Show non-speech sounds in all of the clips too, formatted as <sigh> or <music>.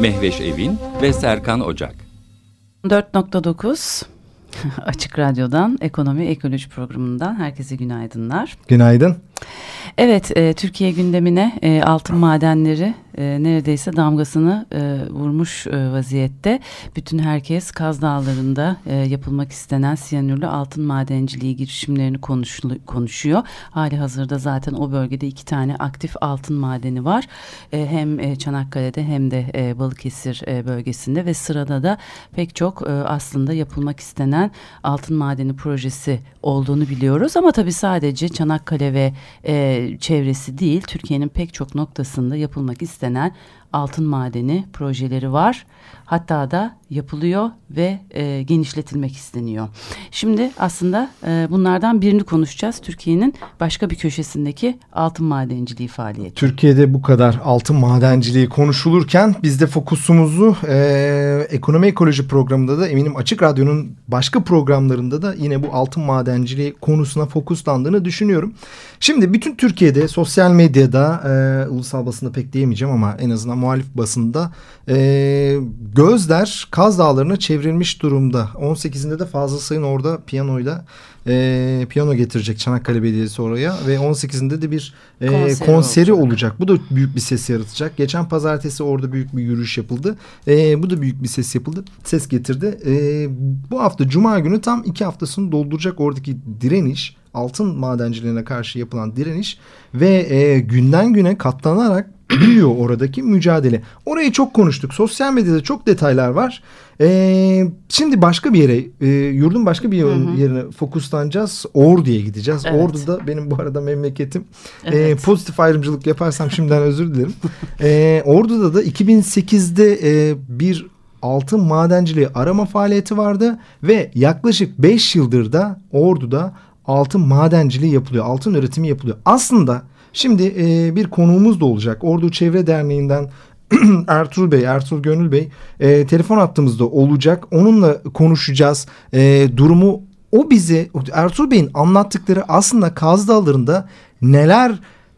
Mehveş Evin ve Serkan Ocak. 4.9 <laughs> Açık Radyo'dan Ekonomi Ekoloji programından herkese günaydınlar. Günaydın. Evet, e, Türkiye gündemine e, altın madenleri e, neredeyse damgasını e, vurmuş e, vaziyette. Bütün herkes Kaz Dağları'nda e, yapılmak istenen siyanürlü altın madenciliği girişimlerini konuşuyor. Hali hazırda zaten o bölgede iki tane aktif altın madeni var. E, hem e, Çanakkale'de hem de e, Balıkesir e, bölgesinde ve sırada da pek çok e, aslında yapılmak istenen altın madeni projesi olduğunu biliyoruz. Ama tabii sadece Çanakkale ve e, çevresi değil Türkiye'nin pek çok noktasında yapılmak istenen That. Altın madeni projeleri var. Hatta da yapılıyor ve e, genişletilmek isteniyor. Şimdi aslında e, bunlardan birini konuşacağız. Türkiye'nin başka bir köşesindeki altın madenciliği faaliyeti. Türkiye'de bu kadar altın madenciliği konuşulurken biz de fokusumuzu e, ekonomi ekoloji programında da eminim Açık Radyo'nun başka programlarında da yine bu altın madenciliği konusuna fokuslandığını düşünüyorum. Şimdi bütün Türkiye'de sosyal medyada e, ulusal basında pek diyemeyeceğim ama en azından muhalif basında e, gözler Kaz Dağları'na çevrilmiş durumda. 18'inde de Fazıl Sayın orada piyanoyla e, piyano getirecek Çanakkale Belediyesi oraya ve 18'inde de bir e, konseri, konseri olacak. olacak. Bu da büyük bir ses yaratacak. Geçen pazartesi orada büyük bir yürüyüş yapıldı. E, bu da büyük bir ses yapıldı. Ses getirdi. E, bu hafta Cuma günü tam iki haftasını dolduracak oradaki direniş altın madenciliğine karşı yapılan direniş ve e, günden güne katlanarak <clears throat> büyüyor oradaki mücadele. Orayı çok konuştuk. Sosyal medyada çok detaylar var. Ee, şimdi başka bir yere, e, yurdun başka bir yerine fokuslanacağız. Ordu'ya gideceğiz. Evet. Ordu'da benim bu arada memleketim. Ee, evet. Ee, pozitif ayrımcılık yaparsam <laughs> şimdiden özür dilerim. Ee, Ordu'da da 2008'de e, bir altın madenciliği arama faaliyeti vardı ve yaklaşık 5 yıldır da Ordu'da altın madenciliği yapılıyor. Altın üretimi yapılıyor. Aslında Şimdi e, bir konuğumuz da olacak. Ordu Çevre Derneği'nden <clears throat> Ertuğrul Bey, Ertuğrul Gönül Bey e, telefon attığımızda olacak. Onunla konuşacağız. E, durumu o bize Ertuğrul Bey'in anlattıkları aslında Kaz Dağları'nda neler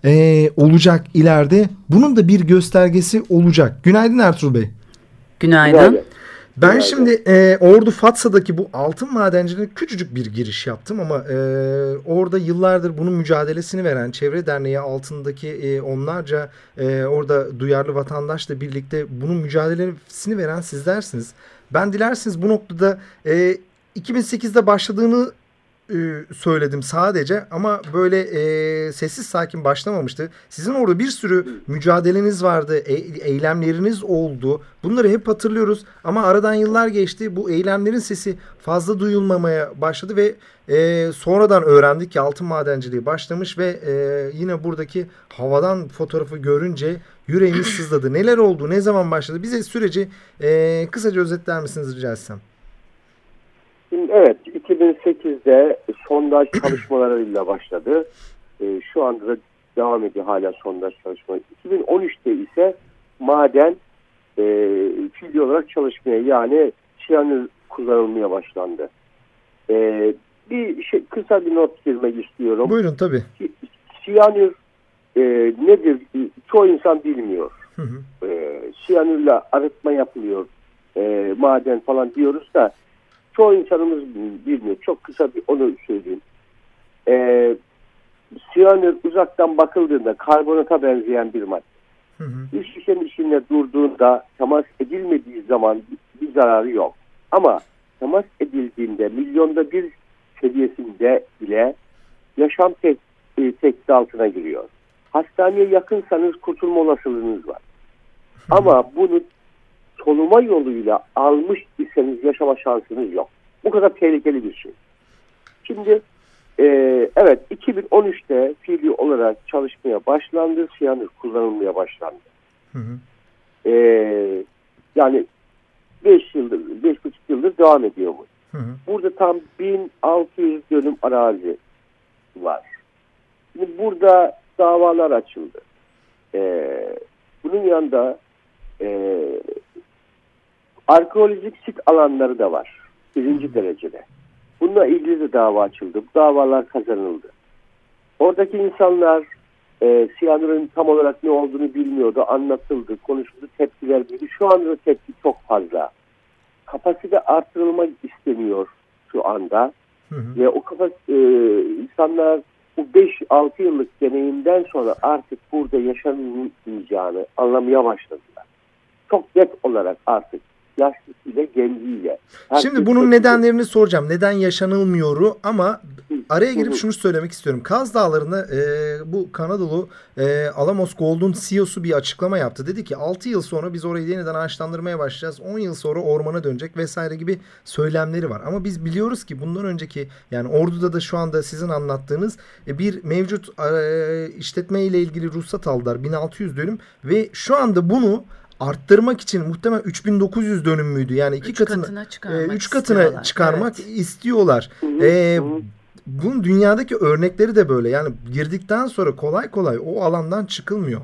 e, olacak ileride bunun da bir göstergesi olacak. Günaydın Ertuğrul Bey. Günaydın. Günaydın. Ben Herhalde. şimdi e, Ordu Fatsa'daki bu altın madenciliğine küçücük bir giriş yaptım ama e, orada yıllardır bunun mücadelesini veren Çevre Derneği altındaki e, onlarca e, orada duyarlı vatandaşla birlikte bunun mücadelesini veren sizlersiniz. Ben dilerseniz bu noktada e, 2008'de başladığını söyledim sadece ama böyle e, sessiz sakin başlamamıştı. Sizin orada bir sürü mücadeleniz vardı, e, eylemleriniz oldu. Bunları hep hatırlıyoruz ama aradan yıllar geçti. Bu eylemlerin sesi fazla duyulmamaya başladı ve e, sonradan öğrendik ki altın madenciliği başlamış ve e, yine buradaki havadan fotoğrafı görünce yüreğimiz sızladı. Neler oldu, ne zaman başladı? Bize süreci e, kısaca özetler misiniz rica etsem? Evet, 2008'de sondaj çalışmalarıyla başladı. E, şu anda da devam ediyor hala sondaj çalışmaları. 2013'te ise maden e, fiili olarak çalışmaya yani siyanür kullanılmaya başlandı. E, bir şey, kısa bir not girmek istiyorum. Buyurun tabii. Siyanür e, nedir? Çoğu insan bilmiyor. Hı hı. E, siyanürle arıtma yapılıyor. E, maden falan diyoruz da çoğu insanımız bilmiyor. Çok kısa bir onu söyleyeyim. Ee, siyanür uzaktan bakıldığında karbonata benzeyen bir madde. Hı hı. Bir şişenin içinde durduğunda temas edilmediği zaman bir zararı yok. Ama temas edildiğinde milyonda bir seviyesinde bile yaşam tek, e, tehdit altına giriyor. Hastaneye yakınsanız kurtulma olasılığınız var. Ama bunu soluma yoluyla almış iseniz yaşama şansınız yok. Bu kadar tehlikeli bir şey. Şimdi e, evet 2013'te fiili olarak çalışmaya başlandı. Siyanür kullanılmaya başlandı. Hı hı. E, yani 5 yıldır, 5,5 yıldır devam ediyor bu. Hı hı. Burada tam 1600 dönüm arazi var. Şimdi burada davalar açıldı. Ee, bunun yanında e, arkeolojik sit alanları da var. Birinci derecede. Bununla ilgili de dava açıldı. Bu davalar kazanıldı. Oradaki insanlar e, siyanürün tam olarak ne olduğunu bilmiyordu. Anlatıldı, konuşuldu, tepkiler büyüdü. Şu anda tepki çok fazla. Kapasite artırılmak isteniyor şu anda. Hı hı. Ve o kapas e, insanlar bu 5-6 yıllık deneyimden sonra artık burada yaşanmayacağını anlamaya başladılar. Çok net olarak artık yaşlısıyla genciyle. Şimdi bunun nedenlerini soracağım. Neden yaşanılmıyoru ama araya girip şunu söylemek istiyorum. Kaz Dağları'nda e, bu Kanadalı e, Alamos Gold'un CEO'su bir açıklama yaptı. Dedi ki 6 yıl sonra biz orayı yeniden ağaçlandırmaya başlayacağız. 10 yıl sonra ormana dönecek vesaire gibi söylemleri var. Ama biz biliyoruz ki bundan önceki yani Ordu'da da şu anda sizin anlattığınız e, bir mevcut e, işletme ile ilgili ruhsat aldılar. 1600 dönüm ve şu anda bunu arttırmak için muhtemelen 3900 dönüm müydü? Yani iki üç katına, katına çıkarmak, e, üç katına çıkarmak evet. istiyorlar. E, bunun dünyadaki örnekleri de böyle. Yani girdikten sonra kolay kolay o alandan çıkılmıyor.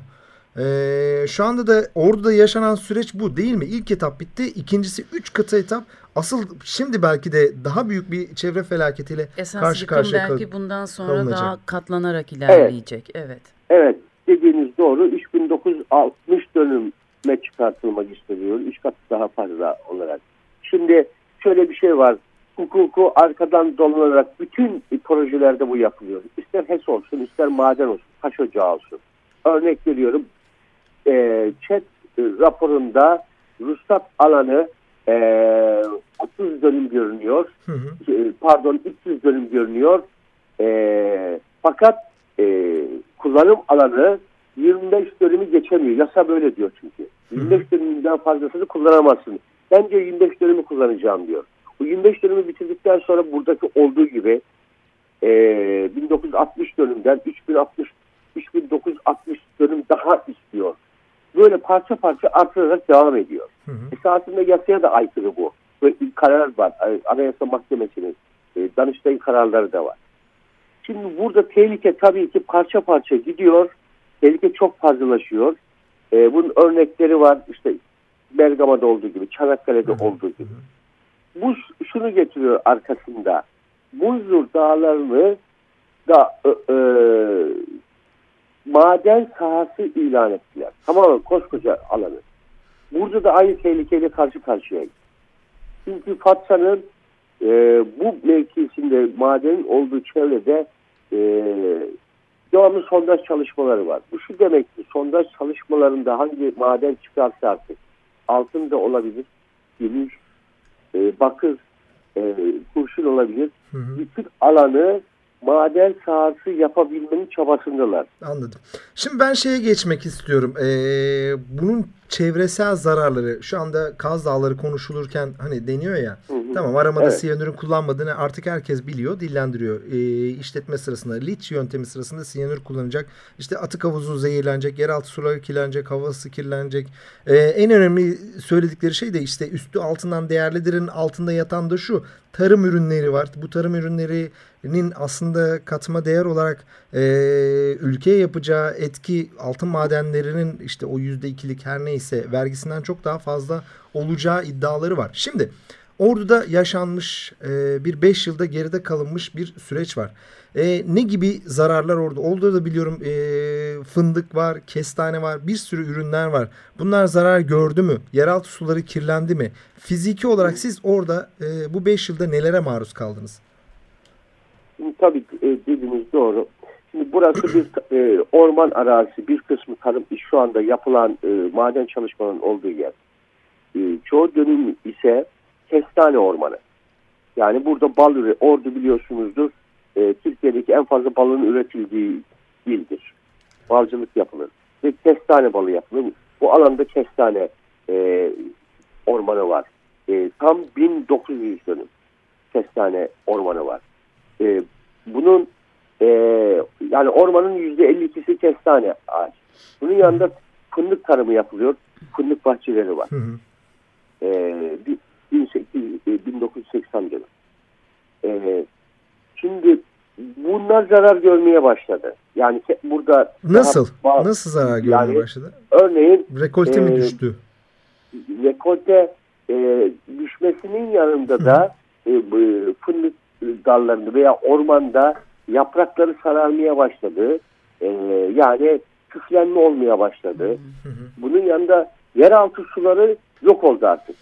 Ee, şu anda da orada yaşanan süreç bu değil mi? İlk etap bitti. İkincisi üç katı etap. Asıl şimdi belki de daha büyük bir çevre felaketiyle Esas karşı karşıya belki bundan sonra kalınacak. daha katlanarak ilerleyecek. Evet. Evet. evet. Dediğiniz doğru. 3960 dönüm me çıkartılmak isteniyor. Üç kat daha fazla olarak. Şimdi şöyle bir şey var. Hukuku arkadan dolanarak bütün projelerde bu yapılıyor. İster HES olsun, ister maden olsun, taş ocağı olsun. Örnek veriyorum. E, ÇED raporunda ruhsat alanı e, 30 dönüm görünüyor. Hı hı. E, pardon 300 dönüm görünüyor. E, fakat e, kullanım alanı 25 dönümü geçemiyor. Yasa böyle diyor çünkü. 25 dönümden fazlasını kullanamazsın. Bence 25 dönümü kullanacağım diyor. Bu 25 dönümü bitirdikten sonra buradaki olduğu gibi e, 1960 dönümden 3060 3960 dönüm daha istiyor. Böyle parça parça artırarak devam ediyor. Hı hı. Esasında yasaya da aykırı bu. Böyle karar var. Anayasa Mahkemesi'nin e, Danıştay kararları da var. Şimdi burada tehlike tabii ki parça parça gidiyor tehlike çok fazlalaşıyor. E, bunun örnekleri var işte Bergama'da olduğu gibi, Çanakkale'de hı hı. olduğu gibi. Bu şunu getiriyor arkasında. Buzdur dağlarını da e, e, maden sahası ilan ettiler. Tamamen koskoca alanı. Burada da aynı tehlikeyle karşı karşıyayız. Çünkü Fatsa'nın e, bu mevkisinde madenin olduğu çevrede e, devamlı sondaj çalışmaları var. Bu şu demek ki sondaj çalışmalarında hangi maden çıkarsa artık altın da olabilir, gümüş, e, bakır, e, kurşun olabilir. Hı hı. Bütün alanı maden sahası yapabilmenin çabasındalar. Anladım. Şimdi ben şeye geçmek istiyorum. Ee, bunun çevresel zararları şu anda Kaz Dağları konuşulurken hani deniyor ya. Hı hı. Tamam aramada evet. siyanürün kullanmadığını artık herkes biliyor, dillendiriyor. Ee, işletme sırasında, liç yöntemi sırasında siyanür kullanacak. İşte atık havuzu zehirlenecek, yeraltı suları kirlenecek, havası kirlenecek. Ee, en önemli söyledikleri şey de işte üstü altından değerlidirin altında yatan da şu. Tarım ürünleri var. Bu tarım ürünlerinin aslında katma değer olarak e, ülkeye yapacağı etki altın madenlerinin işte o yüzde ikilik her neyse vergisinden çok daha fazla olacağı iddiaları var. Şimdi Ordu'da yaşanmış e, bir 5 yılda geride kalınmış bir süreç var. E, ne gibi zararlar orada? Orada da biliyorum e, fındık var, kestane var, bir sürü ürünler var. Bunlar zarar gördü mü? Yeraltı suları kirlendi mi? Fiziki olarak siz orada e, bu 5 yılda nelere maruz kaldınız? Tabii e, dediğiniz doğru. Şimdi burası bir e, orman arazisi, bir kısmı tarım şu anda yapılan e, maden çalışmalarının olduğu yer. E, çoğu dönüm ise kestane ormanı. Yani burada bal üre, ordu biliyorsunuzdur. E, Türkiye'deki en fazla balın üretildiği ildir. Balcılık yapılır. Ve kestane balı yapılır. Bu alanda kestane e, ormanı var. E, tam 1900 dönüm kestane ormanı var. E, bunun e, yani ormanın %52'si kestane ağaç. Bunun yanında fındık tarımı yapılıyor. Fındık bahçeleri var. Hı hı. E, 1980 yılı. E, şimdi bunlar zarar görmeye başladı. Yani burada nasıl daha, nasıl zarar görmeye yani, başladı? Örneğin rekolte e, mi düştü? Rekolte e, düşmesinin yanında da e, fındık dallarında veya ormanda yaprakları sararmaya başladı. E, yani küflenme olmaya başladı. Bunun yanında yeraltı suları yok oldu artık.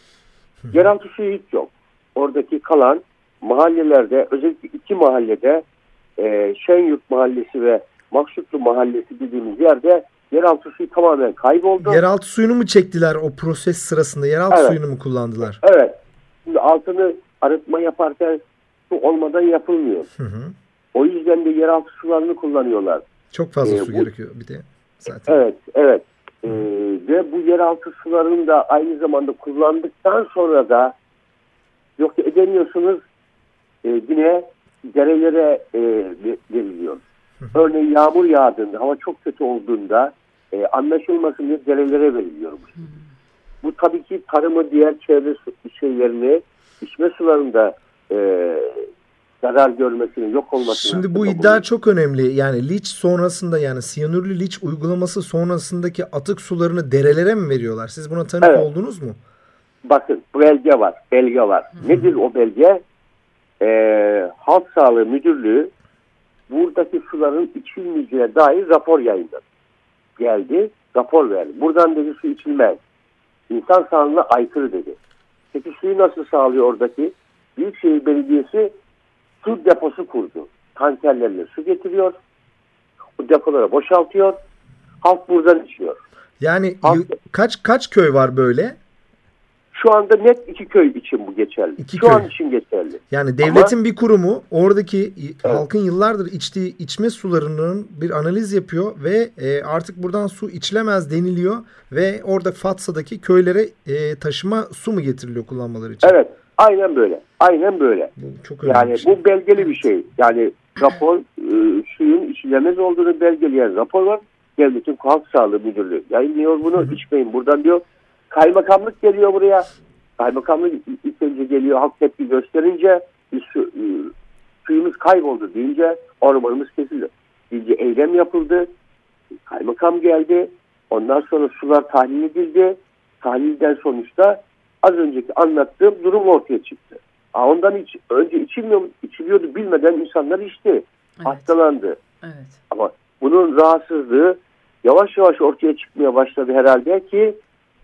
Yeraltı suyu hiç yok. Oradaki kalan mahallelerde özellikle iki mahallede e, Şenyurt Mahallesi ve Maksutlu Mahallesi dediğimiz yerde yeraltı suyu tamamen kayboldu. Yeraltı suyunu mu çektiler o proses sırasında? Yeraltı evet. suyunu mu kullandılar? Evet. Şimdi altını arıtma yaparken su olmadan yapılmıyor. Hı hı. O yüzden de yeraltı sularını kullanıyorlar. Çok fazla ee, su bu, gerekiyor bir de zaten. Evet, evet. Ee, ve bu yeraltı sularını da aynı zamanda kullandıktan sonra da yok edemiyorsunuz e, yine derelere e, veriliyor. Örneğin yağmur yağdığında, hava çok kötü olduğunda e, anlaşılmasın diye derelere veriliyormuş. Bu tabii ki tarımı, diğer çevre şeylerini, içme sularında e, zarar görmesini, yok olmasını... Şimdi bu iddia oluyor. çok önemli. Yani liç sonrasında yani siyanürlü liç uygulaması sonrasındaki atık sularını derelere mi veriyorlar? Siz buna tanık evet. oldunuz mu? Bakın belge var, belge var. Nedir o belge? Ee, Halk Sağlığı Müdürlüğü buradaki suların içilmeyeceğine dair rapor yayınladı. Geldi, rapor verdi. Buradan dedi su içilmez. İnsan sağlığına aykırı dedi. Peki suyu nasıl sağlıyor oradaki? Büyükşehir Belediyesi su deposu kurdu. Tankerlerle su getiriyor. O depolara boşaltıyor. Halk buradan içiyor. Yani Halk, kaç kaç köy var böyle? Şu anda net iki köy için bu geçerli. İki Şu köy. an için geçerli. Yani devletin Ama, bir kurumu oradaki evet. halkın yıllardır içtiği içme sularının bir analiz yapıyor ve e, artık buradan su içilemez deniliyor ve orada Fatsa'daki köylere e, taşıma su mu getiriliyor kullanmaları için? Evet. Aynen böyle. Aynen böyle. Çok yani şey. bu belgeli bir şey. Yani rapor e, suyun içilemez olduğunu belgeleyen rapor var. Devletin Halk Sağlığı Müdürlüğü yayınlıyor bunu. Hı hı. İçmeyin buradan diyor. Kaymakamlık geliyor buraya. Kaymakamlık ilk önce geliyor halk tepki gösterince su, e, suyumuz kayboldu deyince ormanımız kesildi. Deyince eylem yapıldı. Kaymakam geldi. Ondan sonra sular tahlil edildi. Tahlilden sonuçta az önceki anlattığım durum ortaya çıktı. Aa, ondan hiç, önce içilmiyor, içiliyordu bilmeden insanlar içti. Evet. Hastalandı. Evet. Ama bunun rahatsızlığı yavaş yavaş ortaya çıkmaya başladı herhalde ki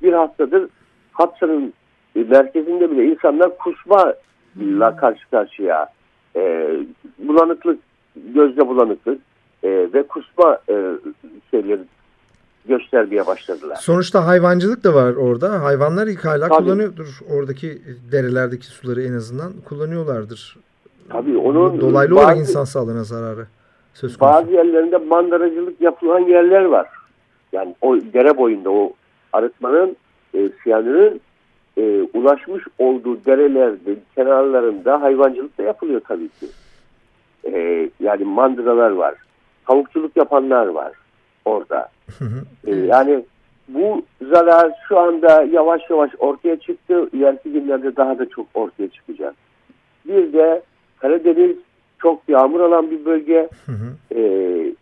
bir haftadır Hatsa'nın merkezinde bile insanlar kusma ile karşı karşıya. E, bulanıklık, gözde bulanıklık e, ve kusma e, şeyleri göstermeye başladılar. Sonuçta hayvancılık da var orada. Hayvanlar ilk hala Tabii. kullanıyordur. Oradaki derelerdeki suları en azından kullanıyorlardır. Tabii onun dolaylı bazı, olarak insan sağlığına zararı söz konusu. Bazı yerlerinde mandıracılık yapılan yerler var. Yani o dere boyunda o arıtmanın e, siyanürün e, ulaşmış olduğu derelerde kenarlarında hayvancılık da yapılıyor tabii ki. E, yani mandıralar var. Tavukçuluk yapanlar var orada. Ee, yani bu zarar şu anda yavaş yavaş ortaya çıktı. İleriki günlerde daha da çok ortaya çıkacak. Bir de Karadeniz çok yağmur alan bir bölge. Ee,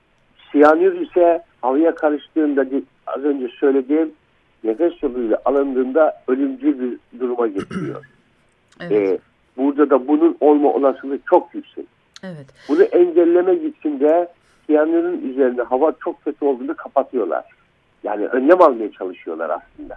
siyanür ise havaya karıştığında az önce söylediğim nefes yoluyla alındığında ölümcül bir duruma getiriyor. <clears throat> evet. ee, burada da bunun olma olasılığı çok yüksek. Evet. Bunu engellemek için de siyanürün üzerinde hava çok kötü olduğunda kapatıyorlar. Yani önlem almaya çalışıyorlar aslında.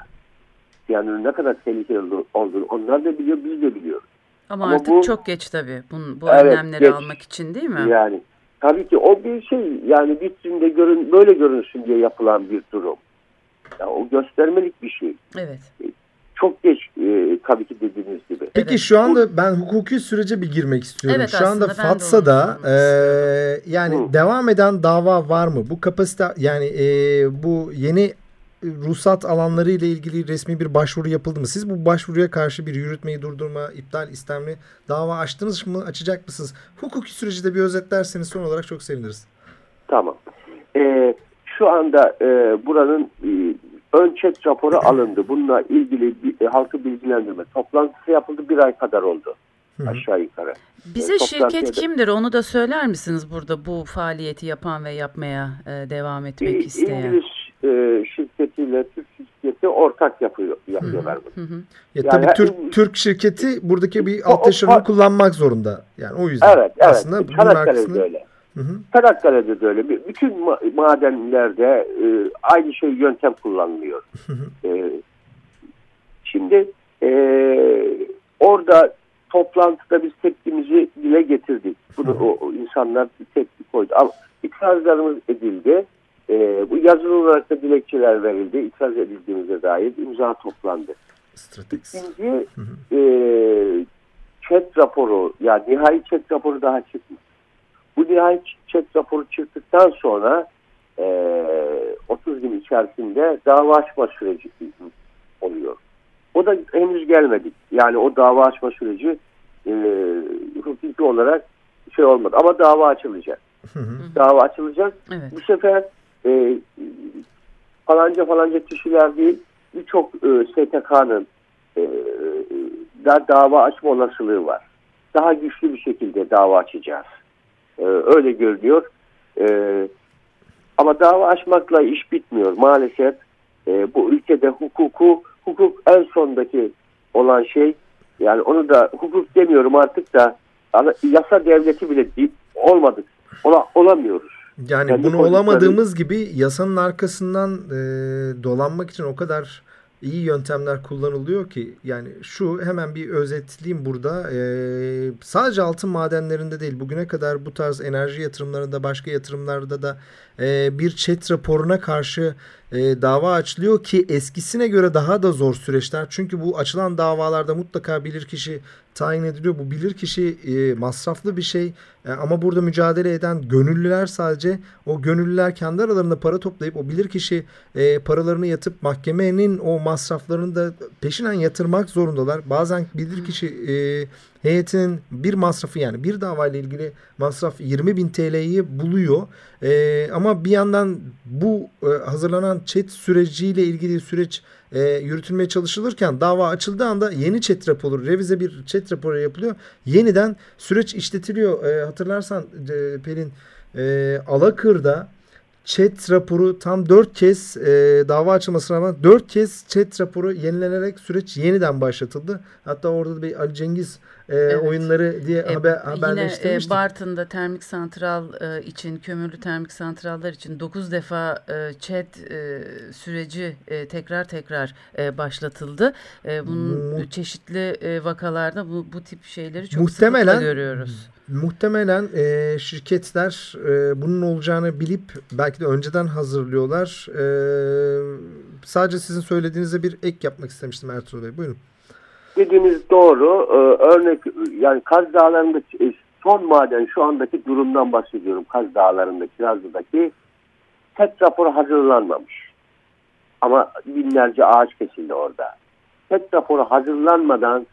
Siyanürün ne kadar tehlikeli olduğunu onlar da biliyor, biz de biliyoruz. Ama, Ama artık bu, çok geç tabii bu, bu evet, önlemleri geç. almak için değil mi? Yani tabii ki o bir şey yani vitrinde görün, böyle görünsün diye yapılan bir durum. Yani o göstermelik bir şey. Evet çok geç e, tabii ki dediğiniz gibi. Peki evet. şu anda ben hukuki sürece bir girmek istiyorum. Evet, şu anda FATSA'da e, yani Hı. devam eden dava var mı? Bu kapasite yani e, bu yeni ruhsat alanları ile ilgili resmi bir başvuru yapıldı mı? Siz bu başvuruya karşı bir yürütmeyi durdurma, iptal istemli dava açtınız mı? Açacak mısınız? Hukuki süreci de bir özetlerseniz son olarak çok seviniriz. Tamam. Ee, şu anda e, buranın e, ön çet raporu alındı. Bununla ilgili bir, e, halkı bilgilendirme toplantısı yapıldı. Bir ay kadar oldu aşağı yukarı. Bize E, şirket kimdir onu da söyler misiniz burada bu faaliyeti yapan ve yapmaya e, devam etmek Bir isteyen? İngiliz e, şirketiyle Türk şirketi ortak yapıyor, yapıyorlar bunu. Hı hı. Ya Yani tabii Türk Türk şirketi buradaki bir O- o- alt kullanmak zorunda. Yani o yüzden Evet, evet. aslında bunun arkasında- öyle. Hı hı. Çanakkale'de de öyle. Bütün ma- madenlerde e, aynı şey yöntem kullanılıyor. <laughs> E, şimdi e, orada toplantıda biz tepkimizi dile getirdik. Bunu o, o insanlar bir tepki koydu. Ama itirazlarımız edildi. E, bu yazılı olarak da dilekçeler verildi. İtiraz edildiğimize dair imza toplandı. Stratex. İkinci e, chat raporu yani nihai chat raporu daha çıkmadı. Bu nihai chat raporu çıktıktan sonra e, 30 gün içerisinde dava açma süreci oluyor. O da henüz gelmedik. Yani o dava açma süreci e, hukuki olarak şey olmadı. Ama dava açılacak. Hı hı. Dava açılacak. Evet. Bu sefer e, falanca falanca kişiler değil birçok e, STK'nın e, da dava açma olasılığı var. Daha güçlü bir şekilde dava açacağız. E, öyle görünüyor. E, ama dava açmakla iş bitmiyor maalesef. E, bu ülkede hukuku, hukuk en sondaki olan şey. Yani onu da hukuk demiyorum artık da ama yasa devleti bile değil, olmadık. Ola, olamıyoruz. Yani Kendi bunu olamadığımız gibi yasanın arkasından e, dolanmak için o kadar iyi yöntemler kullanılıyor ki yani şu hemen bir özetleyeyim burada. E, sadece altın madenlerinde değil bugüne kadar bu tarz enerji yatırımlarında başka yatırımlarda da e, bir chat raporuna karşı e, dava açılıyor ki eskisine göre daha da zor süreçler. Çünkü bu açılan davalarda mutlaka bilirkişi tayin ediliyor. Bu bilirkişi e, masraflı bir şey. E, ama burada mücadele eden gönüllüler sadece o gönüllüler kendi aralarında para toplayıp o bilirkişi e, paralarını yatıp mahkemenin o masraflarını da peşinen yatırmak zorundalar. Bazen bilirkişi e, heyetinin bir masrafı yani bir davayla ilgili masraf 20 bin TL'yi buluyor. E, ama bir yandan bu e, hazırlanan chat süreciyle ilgili süreç e, yürütülmeye çalışılırken dava açıldığı anda yeni chat raporu, revize bir chat raporu yapılıyor. Yeniden süreç işletiliyor. E, hatırlarsan e, Pelin e, Alakır'da chat raporu tam dört kez e, dava açılmasına rağmen dört kez chat raporu yenilenerek süreç yeniden başlatıldı. Hatta orada da bir Ali Cengiz e, Evet. oyunları diye E, haber, Yine haberleştirmiştik. e, Bartın'da termik santral e, için, kömürlü termik santrallar için 9 defa e, ÇED e, süreci e, tekrar tekrar e, başlatıldı. E, bunun Mu- çeşitli e, vakalarda bu, bu tip şeyleri çok Muhtemelen- sıklıkla görüyoruz. Muhtemelen e, şirketler e, bunun olacağını bilip belki de önceden hazırlıyorlar. E, sadece sizin söylediğinize bir ek yapmak istemiştim Ertuğrul Bey. Buyurun. Dediğiniz doğru. Ee, örnek yani Kaz Dağları'nda e, son maden şu andaki durumdan bahsediyorum. Kaz Dağları'nda, Kirazlı'daki tek raporu hazırlanmamış. Ama binlerce ağaç kesildi orada. Tek raporu hazırlanmadan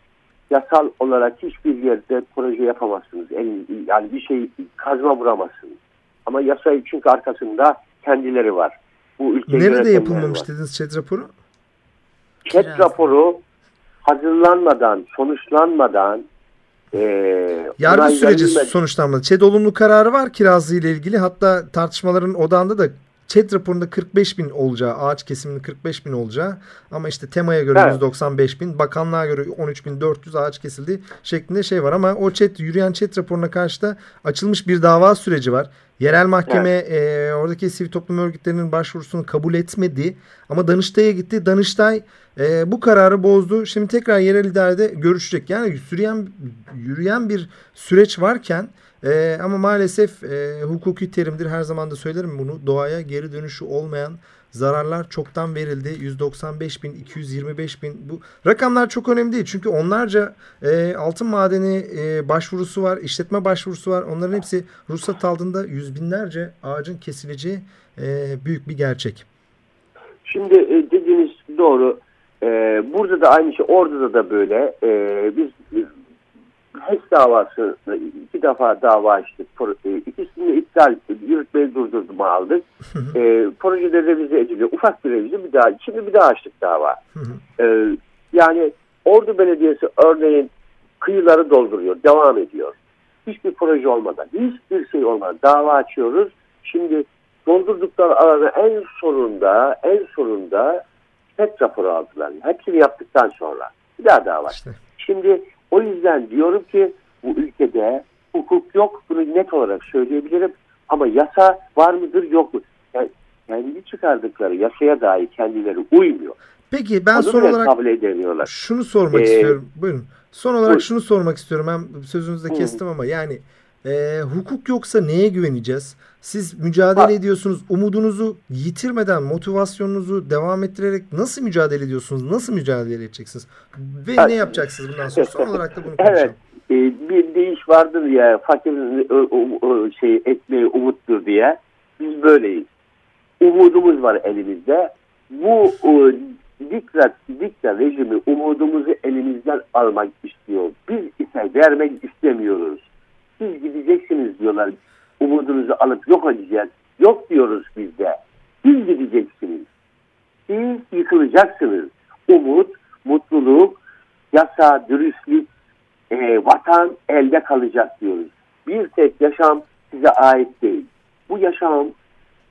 yasal olarak hiçbir yerde proje yapamazsınız. En, yani bir şey kazma vuramazsınız. Ama yasayı çünkü arkasında kendileri var. Bu ülke Nerede yapılmamış var. dediniz chat raporu? Kiraz. raporu hazırlanmadan, sonuçlanmadan e, Yargı süreci verilmedi. sonuçlanmadı. ÇED olumlu kararı var Kirazlı ile ilgili. Hatta tartışmaların odağında da ÇED raporunda 45 bin olacağı, ağaç kesiminin 45 bin olacağı ama işte temaya göre Evet. 195 bin, bakanlığa göre 13 bin 400 ağaç kesildi şeklinde şey var ama o ÇED, yürüyen ÇED raporuna karşı da açılmış bir dava süreci var. Yerel mahkeme e, oradaki sivil toplum örgütlerinin başvurusunu kabul etmedi ama Danıştay'a gitti. Danıştay e, bu kararı bozdu. Şimdi tekrar yerel idarede görüşecek. Yani sürüyen, yürüyen bir süreç varken e, ama maalesef e, hukuki terimdir. Her zaman da söylerim bunu. Doğaya geri dönüşü olmayan zararlar çoktan verildi. 195 bin, 225 bin. Bu rakamlar çok önemli değil. Çünkü onlarca e, altın madeni e, başvurusu var, işletme başvurusu var. Onların hepsi ruhsat aldığında yüz binlerce ağacın kesileceği e, büyük bir gerçek. Şimdi e, dediğiniz doğru. E, burada da aynı şey, orada da, böyle. E, biz HES davası iki defa dava açtık. E, ikisini iptal yürütmeyi durdurdum aldık. e, projede revize ediliyor. Ufak bir revize bir daha. Şimdi bir daha açtık dava. e, yani Ordu Belediyesi örneğin kıyıları dolduruyor. Devam ediyor. Hiçbir proje olmadan, hiçbir şey olmadan dava açıyoruz. Şimdi doldurdukları alanı en sonunda en sonunda FED raporu aldılar. Hepsini yaptıktan sonra. Bir daha dava. İşte. Şimdi o yüzden diyorum ki bu ülkede hukuk yok. Bunu net olarak söyleyebilirim. Ama yasa var mıdır yok mu? Yani kendi çıkardıkları yasaya dahi kendileri uymuyor. Peki ben Onu son olarak kabul edemiyorlar. şunu sormak ee, istiyorum. Buyurun. Son olarak buyurun. şunu sormak istiyorum. Ben sözünüzü de kestim ama yani e, hukuk yoksa neye güveneceğiz? Siz mücadele ha. ediyorsunuz. Umudunuzu yitirmeden motivasyonunuzu devam ettirerek nasıl mücadele ediyorsunuz? Nasıl mücadele edeceksiniz? Ve ha. ne yapacaksınız bundan sonra? Son olarak da bunu konuşalım. Evet. E, bir deyiş vardır ya fakirin şey ekmeği umuttur diye. Biz böyleyiz. Umudumuz var elimizde. Bu e, diktat, dikta rejimi umudumuzu elimizden almak istiyor. Biz ise vermek istemiyoruz. Siz gideceksiniz diyorlar. Umudunuzu alıp yok edeceğiz. Yok diyoruz biz de. Siz gideceksiniz. Siz yıkılacaksınız. Umut, mutluluk, yasa, dürüstlük, e, vatan elde kalacak diyoruz. Bir tek yaşam size ait değil. Bu yaşam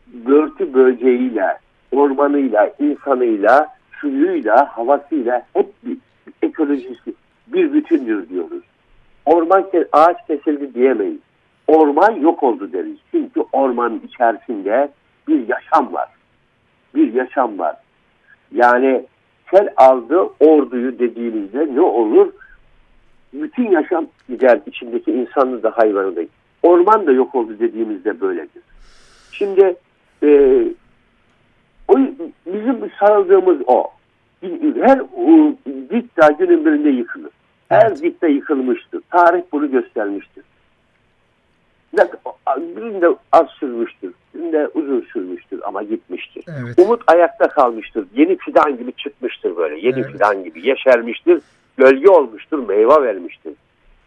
börtü böceğiyle, ormanıyla, insanıyla, suyuyla, havasıyla hep bir ekolojisi bir bütündür diyoruz. Orman ağaç kesildi diyemeyiz. Orman yok oldu deriz. Çünkü ormanın içerisinde bir yaşam var. Bir yaşam var. Yani sel aldı orduyu dediğimizde ne olur? Bütün yaşam gider içindeki insanı da hayvanı da. Orman da yok oldu dediğimizde böyledir. Şimdi e, o, bizim sarıldığımız o. Her o, dikta günün birinde yıkılır. Dikta yıkılmıştır. Tarih bunu göstermiştir. Birinde az sürmüştür, birinde uzun sürmüştür ama gitmiştir. Evet. Umut ayakta kalmıştır. Yeni fidan gibi çıkmıştır böyle. Yeni evet. fidan gibi yeşermiştir. Gölge olmuştur, meyve vermiştir.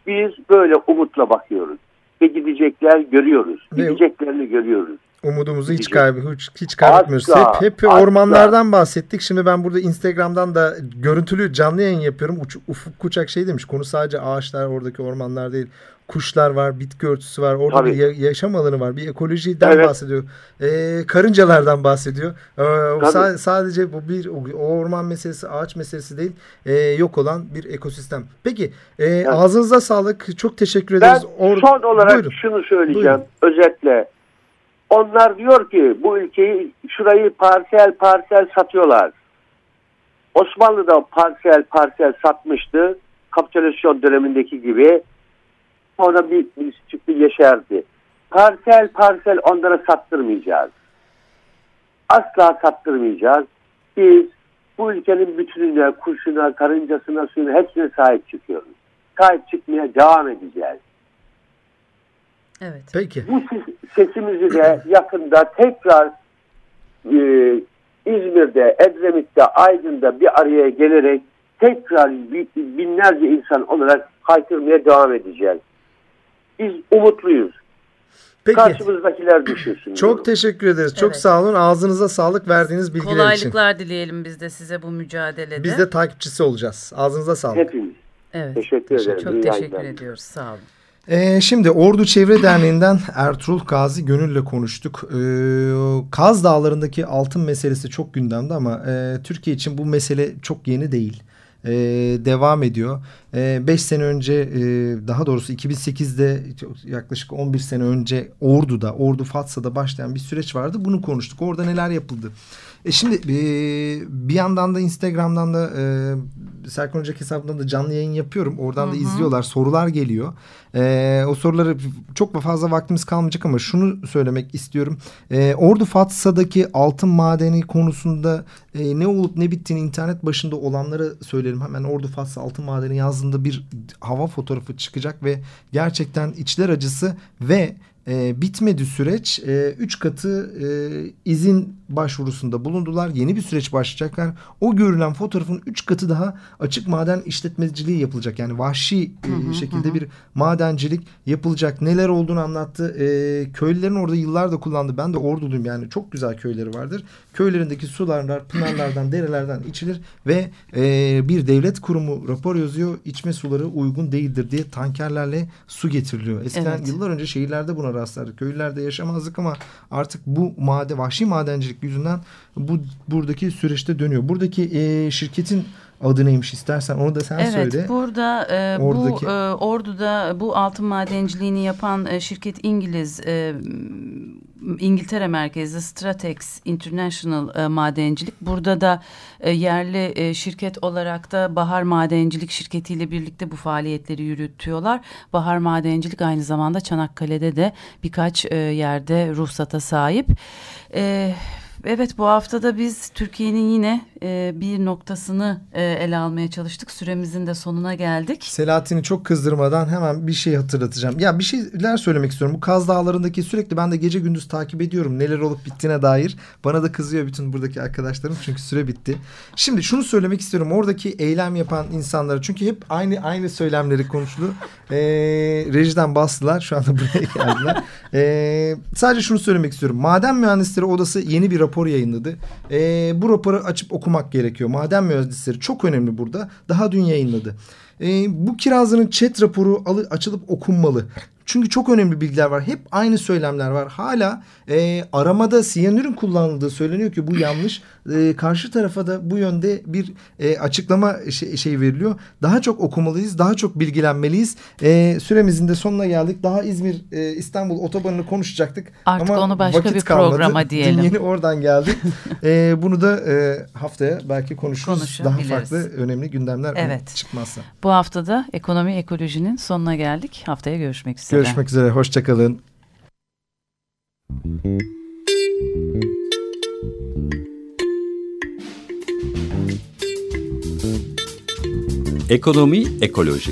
Biz böyle umutla bakıyoruz. Ve gidecekler görüyoruz. Gideceklerini görüyoruz. Umudumuzu hiç, kaybı, hiç, hiç kaybetmiyoruz. Asla, hep hep asla. ormanlardan bahsettik. Şimdi ben burada Instagram'dan da görüntülü canlı yayın yapıyorum. Uç, Ufuk Kuçak şey demiş. Konu sadece ağaçlar oradaki ormanlar değil. Kuşlar var, bitki örtüsü var. Orada Tabii. bir yaşam alanı var. Bir ekolojiden evet. bahsediyor. Ee, karıncalardan bahsediyor. Ee, sa- sadece bu bir o orman meselesi, ağaç meselesi değil. E, yok olan bir ekosistem. Peki, e, evet. ağzınıza sağlık. Çok teşekkür ederiz. Ben Or son olarak Buyurun. şunu söyleyeceğim. Buyurun. Özetle onlar diyor ki bu ülkeyi şurayı parsel parsel satıyorlar. Osmanlı da parsel parsel satmıştı. Kapitülasyon dönemindeki gibi. Sonra bir, bir çıktı yeşerdi. Parsel parsel onlara sattırmayacağız. Asla sattırmayacağız. Biz bu ülkenin bütününe, kuşuna, karıncasına, suyuna hepsine sahip çıkıyoruz. Sahip çıkmaya devam edeceğiz. Evet. Peki. Bu sesimizi de yakında tekrar e, İzmir'de, Edremit'te, Aydın'da bir araya gelerek tekrar binlerce insan olarak haykırmaya devam edeceğiz. Biz umutluyuz. Peki. Karşımızdakiler düşünsün. <clears throat> Çok teşekkür ederiz. Evet. Çok sağ olun. Ağzınıza sağlık verdiğiniz bilgiler Kolaylıklar için. Kolaylıklar dileyelim biz de size bu mücadelede. Biz de takipçisi olacağız. Ağzınıza sağlık. Hepimiz. Evet. Teşekkür ederim. Çok teşekkür ediyoruz. Sağ olun. Ee, şimdi Ordu Çevre Derneği'nden Ertuğrul Gazi Gönül'le konuştuk. Ee, Kaz Dağları'ndaki altın meselesi çok gündemde ama e, Türkiye için bu mesele çok yeni değil. Ee, devam ediyor. 5 ee, sene önce e, daha doğrusu 2008'de yaklaşık 11 sene önce Ordu'da, Ordu Fatsa'da başlayan bir süreç vardı. Bunu konuştuk. Orada neler yapıldı? E şimdi e, bir yandan da Instagram'dan da e, Serkan Ocak hesabından da canlı yayın yapıyorum. Oradan Hı -hı. da izliyorlar. Sorular geliyor. E, o soruları çok fazla vaktimiz kalmayacak ama şunu söylemek istiyorum. E, Ordu Fatsa'daki altın madeni konusunda e, ne olup ne bittiğini internet başında olanları söylerim. Hemen Ordu Fatsa altın madeni yazdığında bir hava fotoğrafı çıkacak ve gerçekten içler acısı ve e, bitmedi süreç. E, üç katı e, izin başvurusunda bulundular. Yeni bir süreç başlayacaklar. O görülen fotoğrafın üç katı daha açık maden işletmeciliği yapılacak. Yani vahşi e, şekilde bir madencilik yapılacak. Neler olduğunu anlattı. E, köylülerin orada yıllarda kullandı. Ben de orduluyum yani çok güzel köyleri vardır. Köylerindeki sularlar, pınarlardan, derelerden içilir ve e, bir devlet kurumu rapor yazıyor. İçme suları uygun değildir diye tankerlerle su getiriliyor. Eskiden evet. yıllar önce şehirlerde buna rastlardık. Köylerde yaşamazdık ama artık bu made, vahşi madencilik yüzünden bu buradaki süreçte dönüyor. Buradaki e, şirketin adı neymiş istersen onu da sen evet, söyle. Evet burada e, Oradaki... bu e, Ordu'da bu altın madenciliğini yapan e, şirket İngiliz e, İngiltere merkezli Stratex International e, Madencilik. Burada da e, yerli e, şirket olarak da Bahar Madencilik şirketiyle birlikte bu faaliyetleri yürütüyorlar. Bahar Madencilik aynı zamanda Çanakkale'de de birkaç e, yerde ruhsata sahip. Evet Evet bu haftada biz Türkiye'nin yine e, bir noktasını e, ele almaya çalıştık. Süremizin de sonuna geldik. Selahattin'i çok kızdırmadan hemen bir şey hatırlatacağım. Ya bir şeyler söylemek istiyorum. Bu Kaz Dağları'ndaki sürekli ben de gece gündüz takip ediyorum. Neler olup bittiğine dair. Bana da kızıyor bütün buradaki arkadaşlarım çünkü süre bitti. Şimdi şunu söylemek istiyorum. Oradaki eylem yapan insanlara çünkü hep aynı aynı söylemleri konuşulu. E, rejiden bastılar. Şu anda buraya geldiler. e, sadece şunu söylemek istiyorum. Maden Mühendisleri Odası yeni bir rapor yayınladı. E, bu raporu açıp okumak gerekiyor. Maden mühendisleri çok önemli burada. Daha dün yayınladı. E, bu kirazının chat raporu alı, açılıp okunmalı. Çünkü çok önemli bilgiler var. Hep aynı söylemler var. Hala e, aramada siyanürün kullanıldığı söyleniyor ki bu yanlış. E, karşı tarafa da bu yönde bir e, açıklama şey, şey veriliyor. Daha çok okumalıyız. Daha çok bilgilenmeliyiz. E, süremizin de sonuna geldik. Daha İzmir e, İstanbul otobanını konuşacaktık. Artık Ama onu başka bir kalmadı. programa diyelim. Dün yeni oradan geldi. <laughs> e, bunu da e, haftaya belki konuşuruz. Daha farklı önemli gündemler evet. çıkmazsa. Bu haftada ekonomi ekolojinin sonuna geldik. Haftaya görüşmek üzere. Görüşmek üzere. Hoşçakalın. Ekonomi Ekoloji